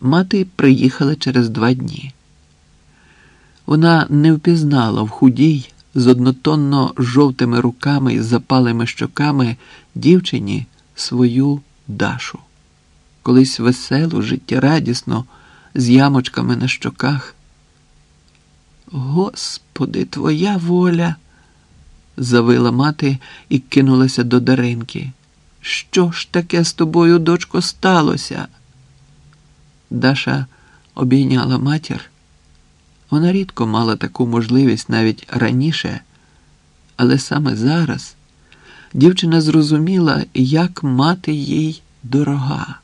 Мати приїхала через два дні. Вона не впізнала в худій з однотонно жовтими руками і запалими щоками дівчині свою Дашу. Колись веселу, життєрадісно, з ямочками на щоках. Господи, твоя воля, завила мати і кинулася до Даринки. Що ж таке з тобою, дочко, сталося? Даша обійняла матір. Вона рідко мала таку можливість навіть раніше, але саме зараз дівчина зрозуміла, як мати їй дорога,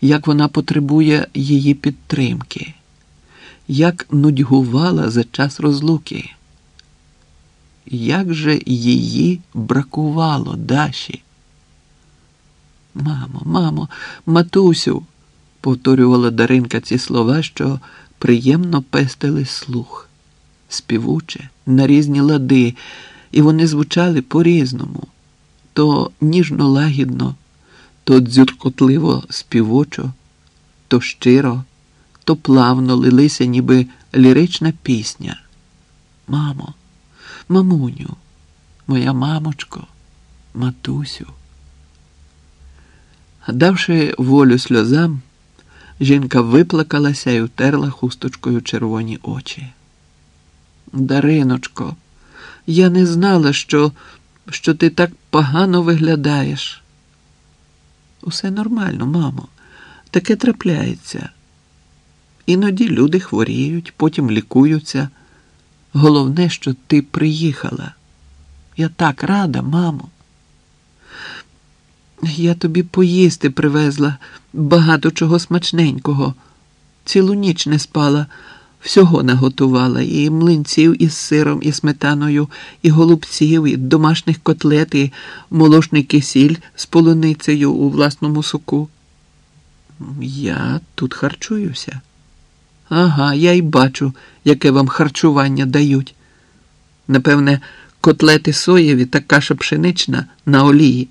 як вона потребує її підтримки, як нудьгувала за час розлуки. Як же її бракувало Даші? Мамо, мамо, матусю, повторювала Даринка ці слова, що приємно пестили слух, співуче, на різні лади, і вони звучали по-різному то ніжно лагідно, то дзюркотливо співочо, то щиро, то плавно лилися, ніби лірична пісня. Мамо, мамуню, моя мамочко, матусю. Давши волю сльозам, жінка виплакалася і втерла хусточкою червоні очі. Дариночко, я не знала, що, що ти так погано виглядаєш. Усе нормально, мамо, таке трапляється. Іноді люди хворіють, потім лікуються. Головне, що ти приїхала. Я так рада, мамо. Я тобі поїсти привезла багато чого смачненького. Цілу ніч не спала, всього наготувала і млинців із сиром, і сметаною, і голубців, і домашніх котлет, і молошний кисіль з полуницею у власному соку. Я тут харчуюся. Ага, я й бачу, яке вам харчування дають. Напевне, котлети соєві та каша пшенична на олії.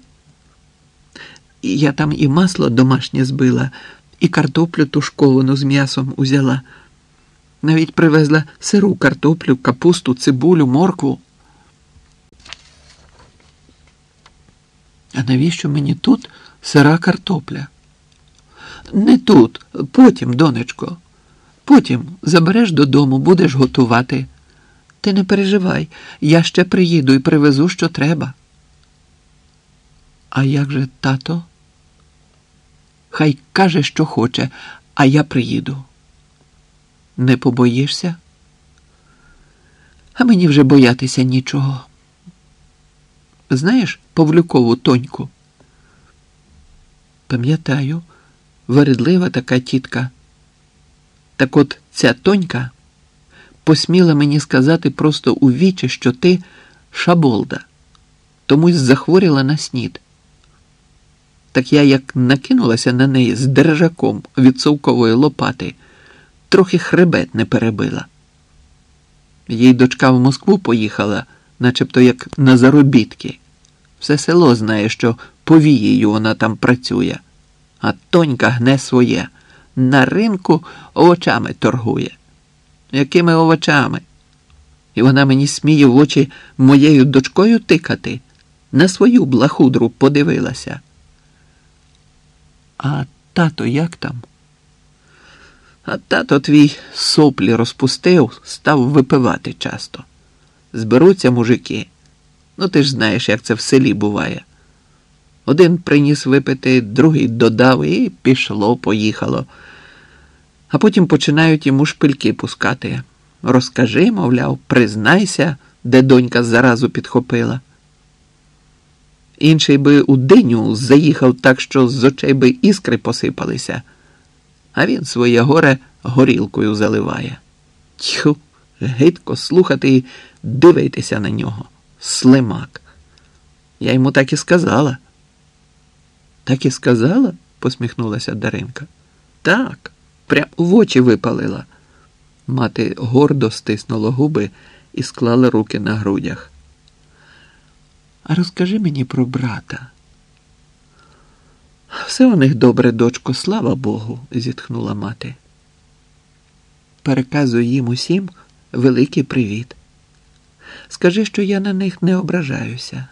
Я там і масло домашнє збила, і картоплю тушковану з м'ясом узяла. Навіть привезла сиру картоплю, капусту, цибулю, моркву. А навіщо мені тут сира картопля? Не тут, потім, донечко. Потім забереш додому, будеш готувати. Ти не переживай, я ще приїду і привезу, що треба. А як же тато? Хай каже, що хоче, а я приїду. Не побоїшся? А мені вже боятися нічого. Знаєш Павлюкову тоньку? Пам'ятаю, вередлива така тітка. Так от ця тонька посміла мені сказати просто у вічі, що ти шаболда, тому й захворіла на снід. Так я як накинулася на неї з держаком від совкової лопати, трохи хребет не перебила. Їй дочка в Москву поїхала, начебто як на заробітки. Все село знає, що повією вона там працює, а тонька гне своє. На ринку овочами торгує. Якими овочами? І вона мені сміє в очі моєю дочкою тикати, на свою блахудру подивилася. А тато як там? А тато твій соплі розпустив, став випивати часто. Зберуться мужики. Ну, ти ж знаєш, як це в селі буває. Один приніс випити, другий додав і пішло, поїхало. А потім починають йому шпильки пускати. Розкажи, мовляв, признайся, де донька заразу підхопила. Інший би у диню заїхав так, що з очей би іскри посипалися, а він своє горе горілкою заливає. Тьху, гидко слухати і дивитися на нього. Слимак. Я йому так і сказала. Так і сказала? посміхнулася Даринка. Так, прям в очі випалила. Мати гордо стиснула губи і склала руки на грудях. А розкажи мені про брата. Все у них добре, дочко, слава Богу, зітхнула мати. Переказуй їм усім великий привіт. Скажи, що я на них не ображаюся.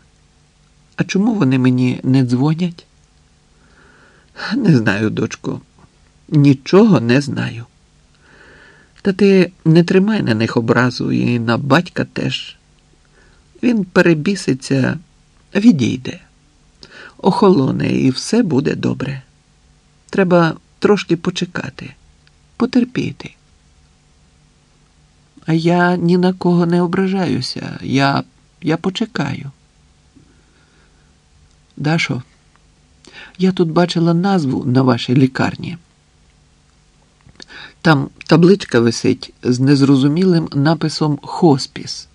А чому вони мені не дзвонять? Не знаю, дочко, нічого не знаю. Та ти не тримай на них образу і на батька теж. Він перебіситься, відійде, охолоне, і все буде добре. Треба трошки почекати, потерпіти. А я ні на кого не ображаюся. Я, Я почекаю. Дашо, я тут бачила назву на вашій лікарні. Там табличка висить з незрозумілим написом Хоспіс.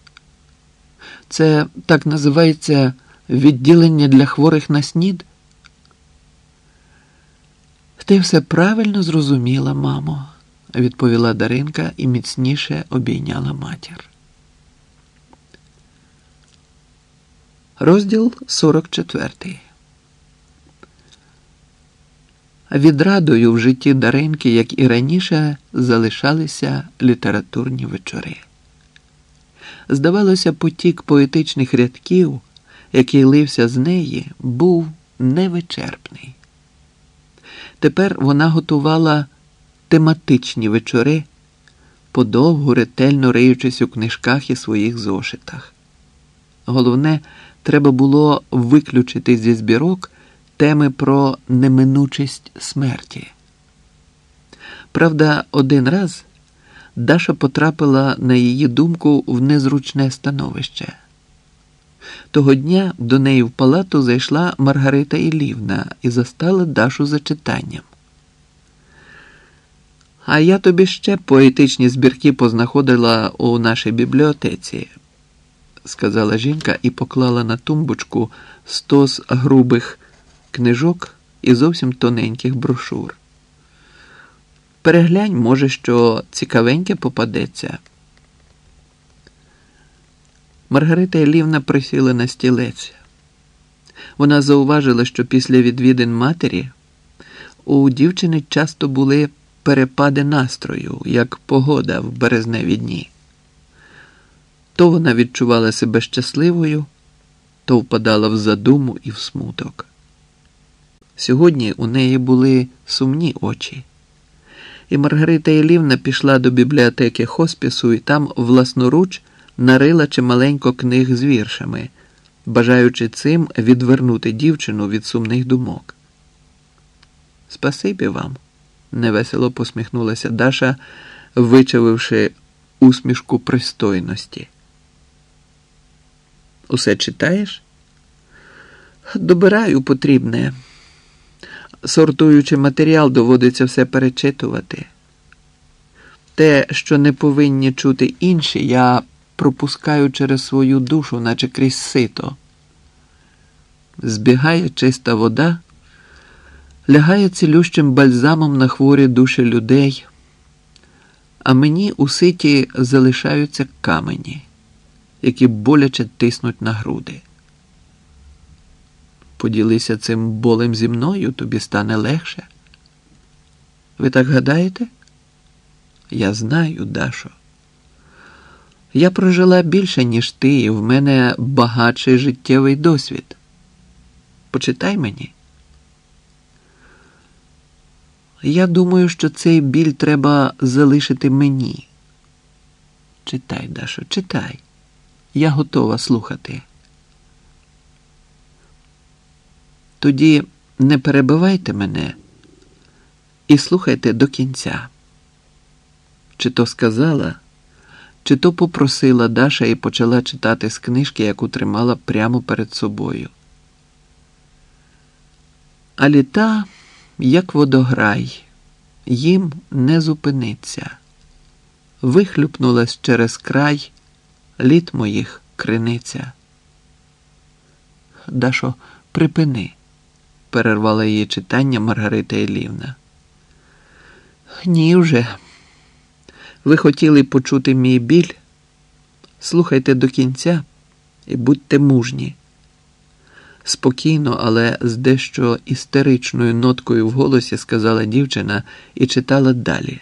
Це так називається відділення для хворих на снід. Ти все правильно зрозуміла, мамо, відповіла Даринка і міцніше обійняла матір. Розділ 44 Відрадою в житті Даринки, як і раніше, залишалися літературні вечори. Здавалося, потік поетичних рядків, який лився з неї, був невичерпний. Тепер вона готувала тематичні вечори, подовгу ретельно риючись у книжках і своїх зошитах. Головне, треба було виключити зі збірок теми про неминучість смерті. Правда, один раз Даша потрапила, на її думку, в незручне становище. Того дня до неї в палату зайшла Маргарита Ілівна і застала Дашу за читанням. А я тобі ще поетичні збірки познаходила у нашій бібліотеці, сказала жінка і поклала на тумбочку стос грубих книжок і зовсім тоненьких брошур. Переглянь, може, що цікавеньке попадеться. Маргарита Елівна присіла на стілець. Вона зауважила, що після відвідин матері у дівчини часто були перепади настрою, як погода в березневі дні. То вона відчувала себе щасливою, то впадала в задуму і в смуток. Сьогодні у неї були сумні очі, і Маргарита Ілівна пішла до бібліотеки хоспісу і там власноруч нарила чималенько книг з віршами, бажаючи цим відвернути дівчину від сумних думок. Спасибі вам, невесело посміхнулася Даша, вичавивши усмішку пристойності. Усе читаєш? Добираю потрібне. Сортуючи матеріал, доводиться все перечитувати. Те, що не повинні чути інші, я пропускаю через свою душу, наче крізь сито. Збігає чиста вода, лягає цілющим бальзамом на хворі душі людей, а мені у ситі залишаються камені, які боляче тиснуть на груди. Поділися цим болем зі мною, тобі стане легше. Ви так гадаєте? Я знаю, Дашо. Я прожила більше, ніж ти, і в мене багатший життєвий досвід. Почитай мені. Я думаю, що цей біль треба залишити мені. Читай, Дашо, читай. Я готова слухати. Тоді не перебивайте мене і слухайте до кінця. Чи то сказала, чи то попросила Даша і почала читати з книжки, яку тримала прямо перед собою. А літа, як водограй, їм не зупиниться. Вихлюпнулась через край літ моїх криниця. Дашо, припини перервала її читання Маргарита Елівна. Ні вже. Ви хотіли почути мій біль? Слухайте до кінця і будьте мужні. спокійно, але з дещо істеричною ноткою в голосі сказала дівчина і читала далі.